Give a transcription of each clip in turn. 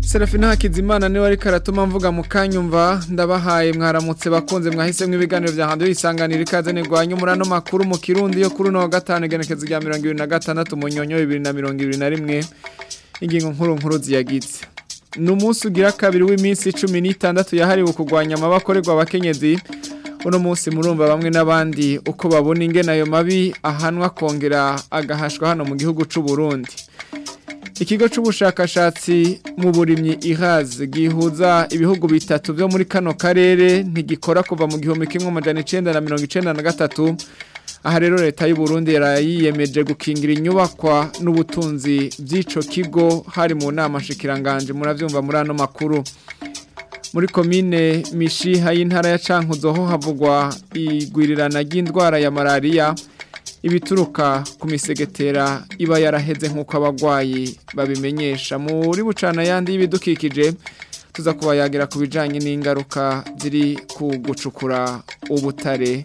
serafina hakizimana niwe ariko aratuma mvuga mu kanyumva ndabahaye mwaramutse bakunze mwahisemo ibiganiro bya handi wisanganira ikaze nirwanya umurano makuru mu kirundi yo kuri uno wa gatanu igenekezo rya mirongo irindwi na gatandatu mu nyonyo bibiri na mirongo ibiri na rimwe ingingo nkuru nkuru ziyagitse ni umunsi ugira kabiri w'iminsi cumi n'itandatu yahariwe kurwanya amabakorerwa abakenyezi uno munsi murumva bamwe n'abandi uko babona ingena ayo mabi ahanwa kongera agahashwa hano mu gihugu cy'u Burundi ikigo cy'ubushakashatsi mu burimyi ihaze gihuza ibihugu bitatu byo muri kano karere ntigikora kuva mu gihumbi kimwe amajana icyenda na mirongo icyenda na gatatu aha rero leta y'u Burundi yarayiyemeje gukingira inyubakwa n'ubutunzi by’ico kigo hari mu nama shikiranganje murabyumva muri ano makuru muri komine mishiha y'intara ya cankuzo ho havugwa igwirirana ry'indwara ya malaria. ibituruka ku misegetera iba yaraheze nk'uko abagwayi babimenyesha muri bucana yandi y'ibidukikije tuza kubayagira ku bijyanye n'ingaruka ziri ku gucukura ubutare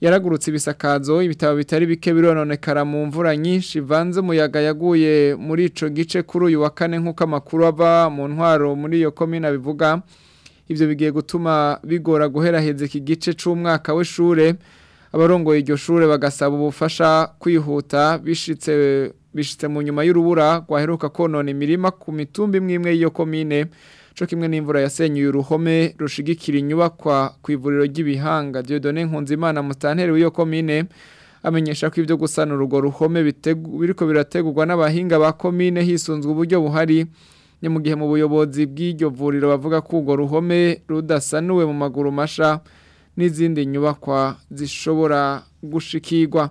yaragurutse ibisakazo ibitabo bitari bike birononekara mu mvura nyinshi ivanze umuyaga yaguye muri icyo gice kuri uyu wa kane nk'uko amakuru ava mu ntwaro muri iyo komine abivuga ibyo bigiye gutuma bigora guheraheza iki gice cy'umwaka w'ishure abarongoye iryo shure bagasaba ubufasha kwihuta bishitse bishitse mu nyuma y'urubura rwaheruka konona imirima ku mitumbi imwe imwe y'iyo komine cyo kimwe n'imvura yasenyuye uruhome rushigikira inyubakwa ku ivuriro ry'ibihanga Dieudonne Nkunzimana mustantere w'iyo komine amenyesha ko ibyo gusana urugo ruhome biriko birategurwa n'abahinga ba komine hisunzwe uburyo buhari ni mu gihe mu buyobozi bw'iryo vuriro bavuga ko urwo ruhome rudasanuwe mu maguru masha n'izindi nyubakwa zishobora gushikirwa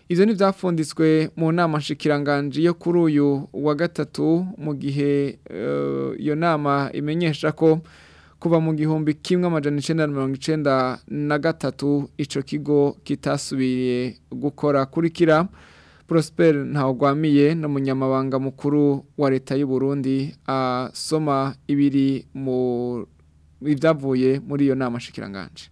Izo ni byafunditswe mu nama nshikiranganje yo kuri uyu wa gatatu mu gihe eh, iyo nama imenyesha ko kuva mu gihumbi kimwe amajana icyenda na mirongo icyenda na gatatu icyo kigo kitasubiye gukora kurikira Prosper ntawugwamiye ni umunyamabanga mukuru wa leta y'u Burundi asoma ibiri mu ibyavuye muri iyo nama shikiranganje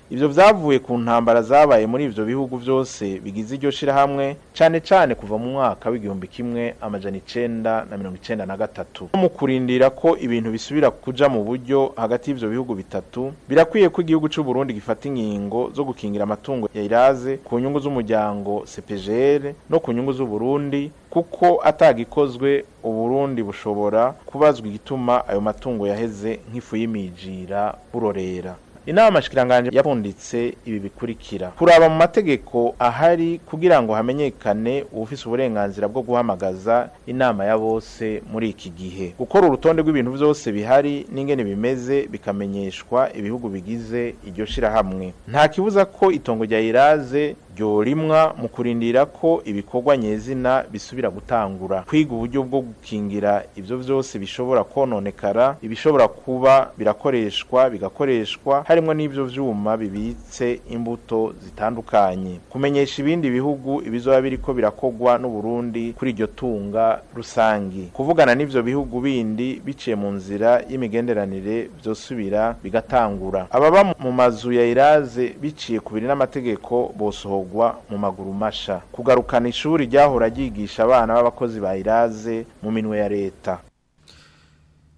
Ibyo byavuye ku ntambara zabaye muri ibyo bihugu byose bigize iryo shirahamwe cyane cyane kuva mu mwaka w'igihumbi kimwe amajana icenda na mirongo icenda na gatatu mu kurindira ko ibintu bisubira kuja mu buryo hagati y'ibyo bihugu bitatu birakwiye ko igihugu cy'u Burundi gifata inkingo zo gukingira amatungo ya iraze ku nyungu z'umuryango CPGL no ku nyungu z'u Burundi kuko atagikozwe uburundi bushobora kubazwa igituma ayo matungo yaheze nk'ifu y'imijira burorera inama shikiranganje yapfunditse ibi bikurikira kuraba mu mategeko ahari kugira ngo hamenyekane ufise uburenganzira bwo guhamagaza inama ya bose muri iki gihe gukora urutonde rw'ibintu byose bihari n'ingene bimeze bikamenyeshwa ibihugu bigize iryo shirahamwe nta kibuza ko itongo rya iraze ryorimwa mu kurindira ko ibikorwa nyezina bisubira gutangura kwiga uburyo bwo gukingira ibyo byose bishobora kononekara ibishobora kuba birakoreshwa bigakoreshwa harimo n'ibyo byuma bibitse imbuto zitandukanye kumenyesha ibindi bihugu ibizoba biriko birakogwa n'uburundi kuri iryo tunga rusange kuvugana n'ibyo bihugu bindi biciye mu nzira y'imigenderanire byosubira bigatangura ababa mu mazu ya iraze biciye ku biri n'amategeko bosohoka kugwa mu maguru masha kugarukana ishuri ryahora ryigisha abana b'abakozi ba iraze mu minwe ya leta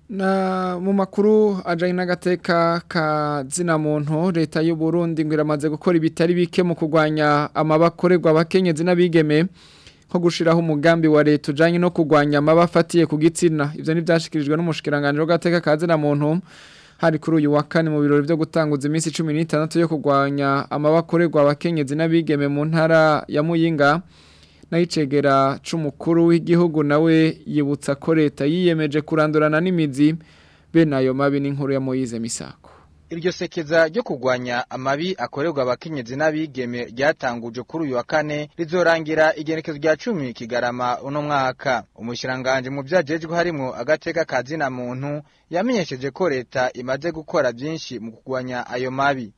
na mu makuru ajyanye n'agateka ka zina muntu leta y'u Burundi ngo iramaze gukora ibitari bike mu kurwanya amabakorerwa abakenyezi n'abigeme nko gushyiraho umugambi wa leta ujyanye no kurwanya amaba ku gitsina ibyo ntibyashyikirijwe n'umushikiranganji w'agateka ka zina muntu hari kuri uyu wa kane mu birori byo gutanguza iminsi 16 yo kugwanya amabakorerwa abakenyezi n'abigeme mu ntara ya Muyinga nayicegera c'umukuru w'igihugu nawe yibutsa ko leta yiyemeje kurandurana n'imizi nayo mabi n'inkuru ya Moyize Misako iryo sekeza ryo kugwanya amabi akorerwa abakenyezi n'abigeme ryatanguje kuri uyu wa kane rizorangira igenekezo rya cumi kigarama uno mwaka umushyiranganje mu byagejwe harimo agateka ka zina muntu yamenyesheje ko leta imaze gukora byinshi mu kugwanya ayo mabi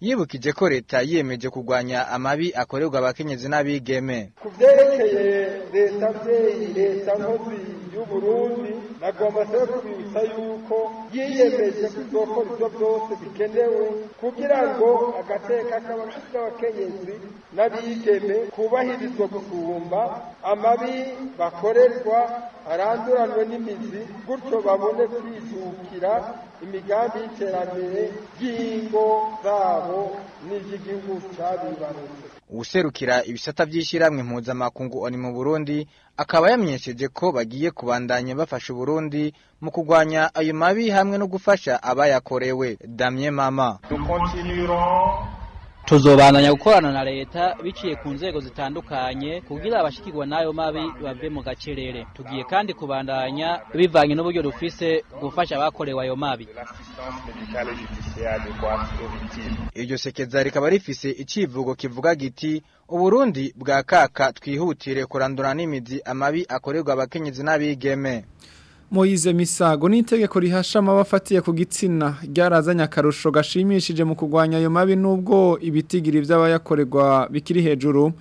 yibukije ko leta yiyemeje kurwanya amabi akorerwa abakenyezi n'abigeme ku byerekeye leta mvyeyi leta nkozi y'uburundi nagomba kubibutsa yuko yiyemeje kuzokora ibyo byose bikenewe kugira ngo agateka k'abakenyezi n'abigeme kubahirizwe gusumba amabi bakorerwa aranduranwe n'imizi gutyo babone kwijukira imigambi y'iterambere ry'ingo zabo n'iry'igihugu cyabibarutse uwuserukira ibisata by'ishyirahamwe mpuzamakungu oni mu burundi akaba yamenyesheje ko bagiye kubandanya bafasha uburundi mu kurwanya ayo mabi hamwe no gufasha abayakorewe damye mama Tuzobananya gukorana na leta biciye ku nzego zitandukanye kugira abashikirwa n'ayo mabi bave mu gacerere tugiye kandi kubandanya bivanye n'uburyo dufise gufasha abakorewe ayo mabi iryo sekeza rikaba rifise icivugo kivuga giti uburundi bwa kaka twihutire kurandura n'imizi amabi akorerwa abakenyezi n'abigeme Moise Misago n'itegeko rihashama abafatiye ku gitsina ryarazanye karusho gashimishije mu kugwanya ayo mabi nubwo ibitigiri by’abayakoregwa bikiri hejuru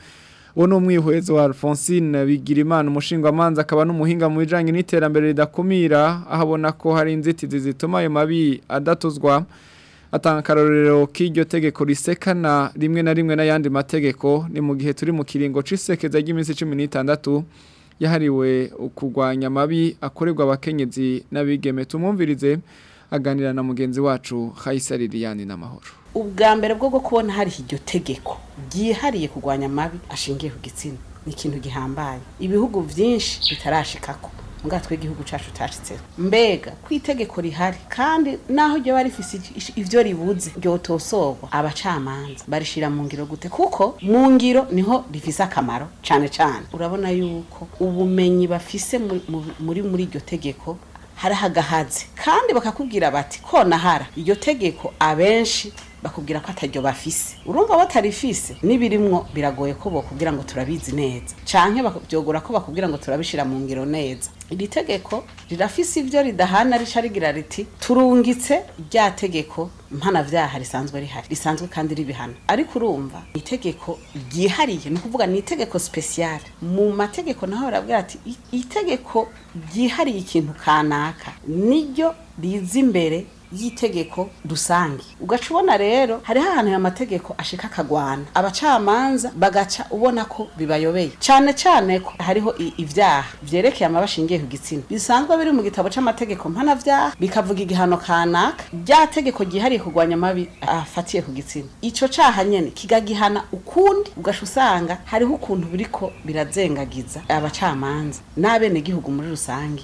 Wo ni umwihwezi wa Alphonsine Bigirimana umushinga umushingamanza akaba n'umuhinga mu bijyanye n'iterambere ridakumira ahabona ko hari inzitizi zituma ayo mabi adatuzwa atanga akarorero k'iryo tegeko risekana rimwe na rimwe n'ayandi mategeko ni mu gihe turi mu kiringo cy'isekeza ry'iminsi cumi n'itandatu yahariwe ukugwanya mabi akorerwa abakenyezi n'abigeme tumwumvirize aganira na mugenzi wacu Haisa Liliane n'amahoro ubwa mbere bwo kubona hari iryo tegeko ryihariye kugwanya mabi ashingiye ku gitsina ni ikintu gihambaye ibihugu byinshi bitarashikako ngatwe igihugu cyacu cyashyitseho mbega ku itegeko rihari kandi naho ryaba rifise ibyo ribuze ryotosorwa abacamanza barishira mu ngiro gute kuko mu ngiro niho rifise akamaro cyane cyane urabona yuko ubumenyi bafise muri muri iryo tegeko harahagahaze kandi bakakubwira bati ko nahara iryo tegeko abenshi bakubwira ko atajyo bafise urumva batarifise n'ibirimwo biragoye ko bakubwira ngo turabizi neza canke babyogura ko bakubwira ngo turabishyira mu ngiro neza iri tegeko rirafise ivyo ridahana rica rigira riti turungitse rya tegeko mpanavyaha risanzwe rihari risanzwe kandi ribihana ariko urumva itegeko ryihariye ni ukuvuga ni itegeko spesiyale mu mategeko naho barabwira ati itegeko ryihariye ikintu kanaka niryo riza imbere y'itegeko dusange ugaca ubona rero hariho ahantu ayo mategeko ashika akagwana abacamanza bagaca ubona ko bibayobeye cyane cyane ko hariho ibyaha byerekeye amabashingiye ku gitsina bisanzwe biri mu gitabo c'amategeko mpanavyaha bikavuga igihano kanaka rya tegeko ryihariye kurwanya amabi afatiye ku gitsina icyo caha nyene kigagihana ukundi ugasha usanga hariho ukuntu ko birazengagiza abacamanza n'abenegihugu muri rusange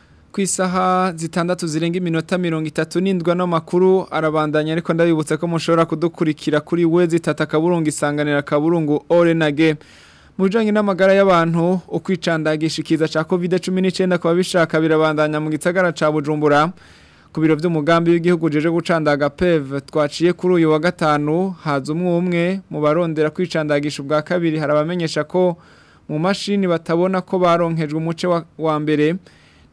ku isaha zitandatu zirenga iminota mirongo itatu n'indwa n'amakuru arabandanya ariko ndabibutsa ko mushobora kudukurikira kuri we zitata akaburungu isanganira kaburungu orenage mu bijyanye n'amagara y'abantu ukwicandagisha ikiza cya covid cumi n'icyenda ku babishaka birabandanya mu gitsagara cya bujumbura ku biro by'umugambi w'igihugu jeje gucandaga peve twaciye kuri uyu wa gatanu haza umwe umwe mu barondera kwicandagisha ubwa kabiri hari abamenyesha ko mu mashini batabona ko baronkejwe umuce wa mbere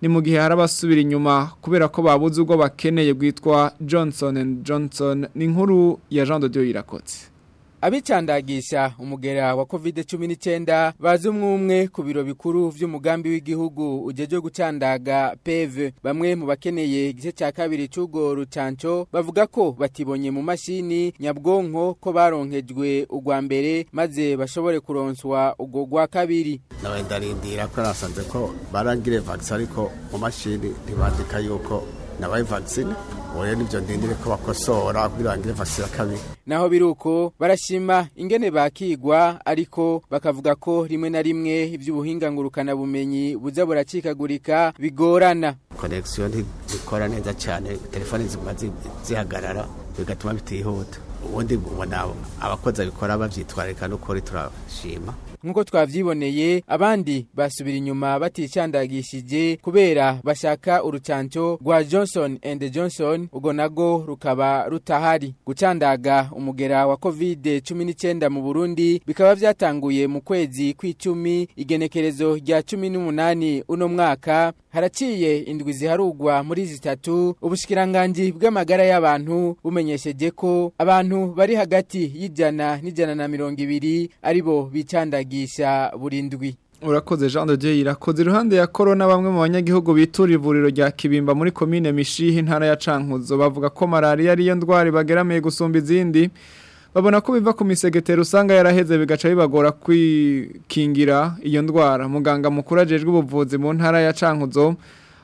ni mu gihe hari inyuma kubera ko babuze ubwo bakeneye gwitwa Johnson and Johnson ni nkuru ya Jean de Dieu irakotse abicandagisha umugera wa covid 19 bazi umwe ku biro bikuru by'umugambi w'igihugu ugejeje gucandaga PV bamwe mu bakeneye igice cya kabiri cy'ugo rucanco bavuga ko batibonye mu mashini nyabwonko ko baronkejwe ugwa mbere maze bashobore kuronswa ugo gwa kabiri ndarindira ko nasanze ko barangire vax ariko mu mashini ntibandika yuko nabaye vaccine oya nibyo ndindire ko bakosora kuri vaccine ya kabiri naho biruko barashima ingene bakigwa ariko bakavuga ko rimwe na rimwe iby'ubuhinga ngurukana bumenyi buza buracikagurika bigorana connection ikora neza cyane telefone zimaze zihagarara bigatuma bitihuta ubundi ubona abakozi abikora babyitwararika n'ukuri turashima nk'uko twavyiboneye abandi basubira inyuma baticyandagishije kubera bashaka urucanco rwa Johnson and Johnson ubwo nago rukaba rutahari gucandaga umugera wa covid cumi n'icyenda mu Burundi bikaba byatanguye mu kwezi kw'icumi igenekerezo rya cumi n'umunani uno mwaka haraciye indwi ziharugwa muri zitatu ubushikiranganje bw'amagara y'abantu bumenyesheje ko abantu bari hagati y'ijana n'ijana na mirongo ibiri aribo bicandagije kwiyagisha burindwi urakoze jean de dieu irakoze iruhande ya Corona bamwe mu banyagihugu bitura ivuriro rya kibimba muri komine mishihi intara ya cankuzo bavuga ko malaria malariya ariyo ndwara bagerameye gusumba izindi babona ko biva ku misegeteri usanga yaraheze bigaca bibagora kwikingira iyo ndwara muganga mukuru ajejwe ubuvuzi mu ntara ya cankuzo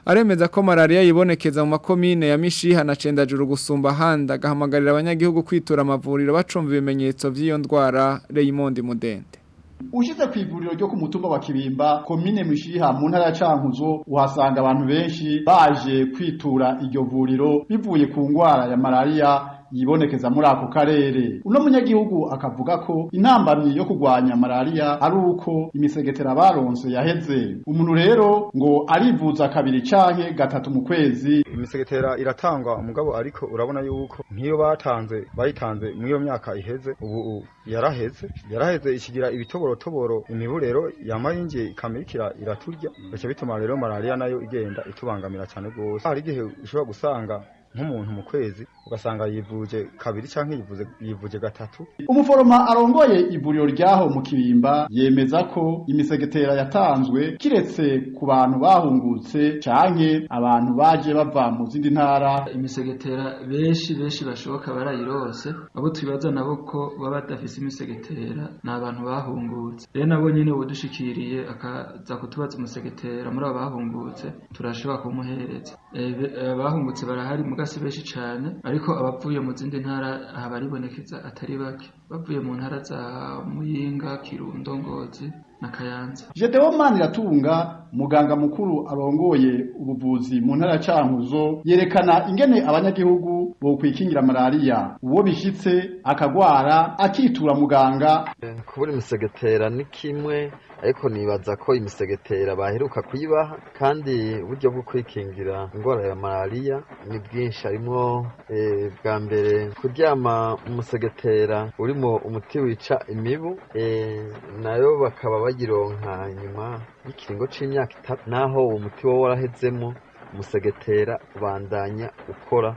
aremeza ko malaria yibonekeza mu makomine ya mishiha na cendajuru gusumba ahandi agahamagarira abanyagihugu kwitura amavuriro bacumva ibimenyetso by'iyo ndwara Raymond Mudende ushyize ku ryo ku mutumba wa kibimba komine mushiha mu ntara ya cankuzo uhasanga abantu benshi baje kwitura iryo vuriro bivuye ku ndwara ya malaria. yibonekeza muri ako karere uno munyagihugu akavuga ko intambamyi yo kugwanya malaria ari uko imisegetera baronse yaheze umuntu rero ngo arivuza kabiri canke gatatu mu kwezi imisegetera iratangwa umugabo ariko urabona yuko nk'iyo batanze bayitanze muri iyo myaka iheze ubu yaraheze yaraheze ikigira ibitoborotoboro imiburero yamayingiye ikamikira iraturya bice bituma rero malaria nayo igenda itubangamira cyane gose hari igihe ushobora gusanga nk'umuntu mu kwezi ugasanga yivuje kabiri cyangwa yivuje gatatu umuforomo arongoye ivuriro ryaho mu kibimba yemeza ko imisegetera yatanzwe kiretse ku bantu bahungutse cyane abantu baje bava mu zindi ntara imisegetera benshi benshi bashoboka barayirose abo tubibaza nabo ko baba badafise imisegetera ni abantu bahungutse rero nabo nyine uwadushikiriye akaza kutubaza umusegetera muri abo bahungutse turashobora kumuhereza abahungutse barahari mugasi benshi cyane ariko abavuye mu zindi ntara abaribonekeza atari bake bavuye mu ntara za Muyinga Kirundo Ngozi na Kayanza Jedeo Maniratunga muganga mukuru arongoye ubuvuzi mu ntara cankuzo yerekana ingene abanyagihugu bokwikingira kwikingira uwo bishyitse akagwara akitura muganga kubura imisegetera ni kimwe ariko nibaza ko imisegetera baheruka kuyibaha kandi uburyo bwo kwikingira indwara ya malariya ni bwinshi harimo eh, bwa mbere kuryama umusegetera urimo umuti wica imibu eh, nayo bakaba bagironka nyuma y'ikiringo cy'imyaka itatu naho uwo muti wowe warahezemo umusegetera ubandanya ukora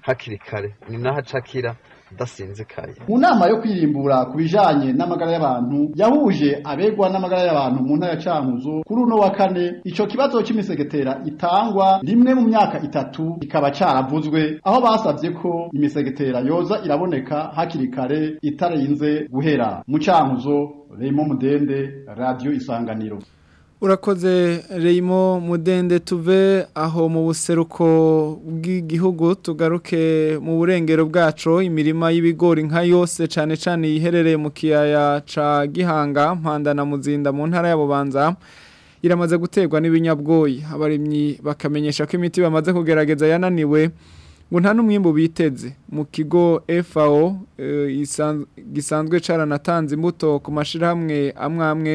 hakiri kare ni naho acakira udasinzikaye mu nama yo kwirimbura ku bijyanye n'amagara y'abantu yahuje abegwa n'amagara y'abantu mu ntara ya cankuzo kuri uno wa kane icyo kibazo cy'imisegetera itangwa rimwe mu myaka itatu kikaba cyaravuzwe aho basabye ko imisegetera yoza iraboneka hakiri kare itarinze guhera mu cankuzo Raymond Mudende Radio Isanganiro urakoze reyimo mudende tuve aho mu buseruko bw'igihugu tugaruke mu burengero bwacu imirima y'ibigori nka yose cyane cyane iherereye mu kiyaya cya gihanga mpanda na muzinda mu ntara y'abubanza iramaze guterwa n'ibinyabwoyi abarimyi bakamenyesha ko imiti bamaze kugerageza yananiwe ngo nta n'umwimbu biteze mu kigo FAO eh, gisanzwe caranatanze imbuto ku mashirahamwe amwe amwe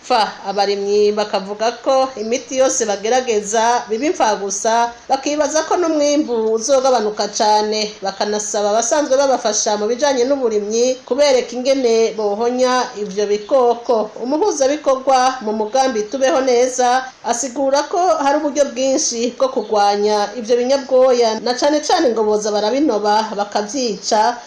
bipfa abarimyi bakavuga ko imiti yose bagerageza biba imfagusa bakibaza ko n'umwimbu uzogabanuka cyane bakanasaba abasanzwe babafasha mu bijyanye n'uburimyi kubereka ingene bohonya ibyo bikoko umuhuzabikorwa mu mugambi tubeho neza asigura ko hari uburyo bwinshi bwo kurwanya ibyo binyabwoya na cyane cyane ingoboza boza barabinoba bakabyica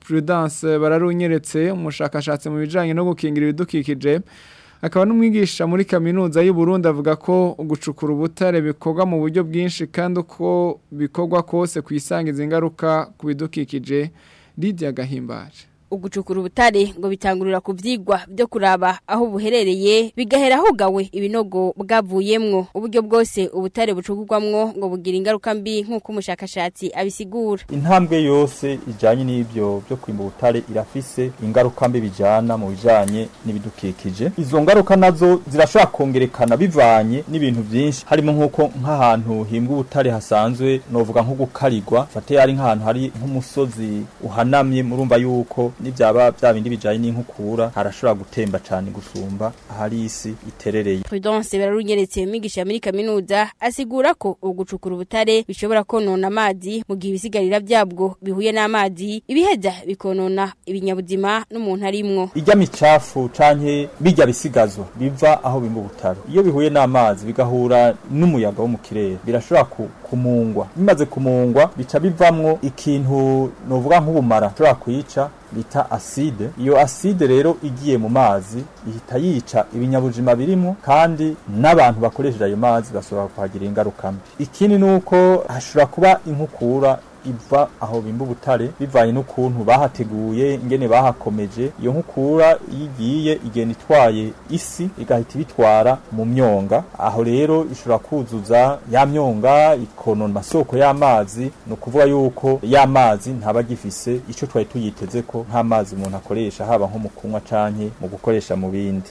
prudence bararunyeretse umushakashatsi mu bijyanye no gukingira ibidukikije akaba n'umwigisha muri kaminuza Burundi avuga ko gucukura ubutare bikorwa mu buryo bwinshi kandi uko bikorwa kose izi ingaruka ku bidukikije lidiya gahimbaje ugucukura ubutare ngo bitangurira ku byigwa byo kuraba aho buherereye bigahera hugawe ibinogo bwavuyemwo uburyo bwose ubutare bucugurwamwo ngo bugira ingaruka mbi nk'uko umushakashatsi abisigura intambwe yose ijyanye n'ibyo byo kwimba ubutare irafise ingaruka mbi bijyana mu bijyanye n'ibidukikije izo ngaruka nazo zirashobora kongerekana bivanye n'ibintu byinshi harimo nk'uko nk'ahantu himbwa ubutare hasanzwe novuga nko gukarirwa fate ari nk'ahantu hari nk'umusozi uhanamye murumva yuko n'ibyaba bya bindi bijanye n'inkukura harashobora gutemba cyane gusumba ahari isi iterereye Prudence bararunyeretse migisha muri kaminuza asigura ko ugucukura ubutare bishobora konona amazi mu gihe ibisigarira byabwo bihuye n'amazi ibiheza bikonona ibinyabuzima n'umuntu arimwo ijya micafu canke bijya bisigazwa biva aho bimba ubutaro iyo bihuye n'amazi bigahura n'umuyaga wo mu kirere birashobora kumungwa bimaze kumungwa bica bivamwo ikintu novuga nk'ubumara ushobora kuyica bita aside iyo aside rero igiye mu mazi ihita yica ibinyabuzima birimo kandi n'abantu bakoresheje ayo mazi bashobora kuhagira ingaruka mbi ikindi ni uko hashobora kuba inkukura iva aho bimba ubutare bivanye n'ukuntu bahateguye ingene bahakomeje iyo nkukura iyo igiye igenda itwaye isi igahita ibitwara mu myonga aho rero ishobora kuzuza ya myonga ikonona amasoko y'amazi ni ukuvuga yuko ya mazi ntaba agifise icyo twari tuyiteze ko nk'amazi umuntu akoresha haba nko mu kunywa canke mu gukoresha mu bindi